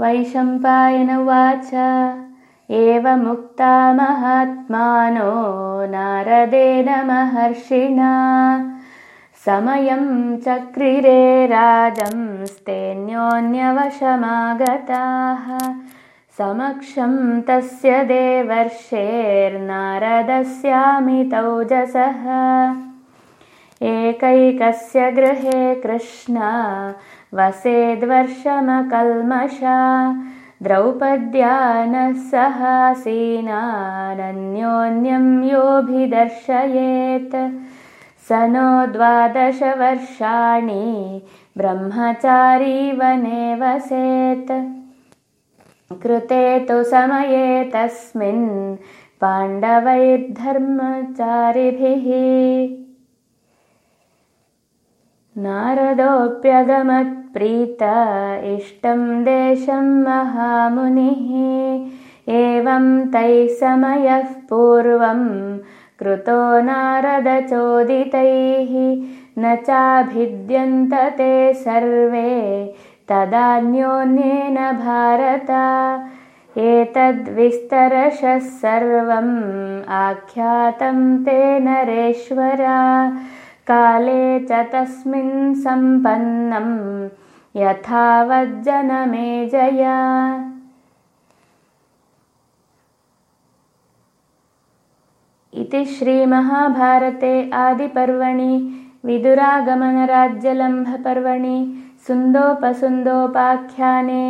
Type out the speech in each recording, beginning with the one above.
वैशम्पायन उवाच। एवमुक्ता महात्मानो नारदेन महर्षिणा। समयं चक्रिरे राजंस्तेऽन्योन्यवशमागताः समक्षं तस्य देवर्षेर्नारदस्यामितौजसः एकैकस्य गृहे कृष्णा वसेद्वर्षमकल्मषा द्रौपद्या नः सहासीनानन्योन्यं योऽभिदर्शयेत्। स नो द्वादशवर्षाणि ब्रह्मचारी वने वसेत्। कृते तु समये तस्मिन् पाण्डवैर्धर्मचारिभिः नारदोऽप्यगमत्प्रीत इष्टं देशं महामुनिः एवं तैः समयः पूर्वं कृतो नारदचोदितैः न चाभिद्यन्त ते सर्वे तदान्योन्येन भारत। एतद्विस्तरशः सर्वम् आख्यातं ते नरेश्वरा काले च तस्मिन् सम्पन्नं यथावज्जनमे जया। इति श्रीमहाभारते आदिपर्वणि विदुरागमनराज्यलम्भपर्वणि सुन्दोपसुन्दोपाख्याने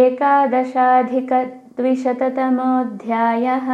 एकादशाधिकद्विशततमोऽध्यायः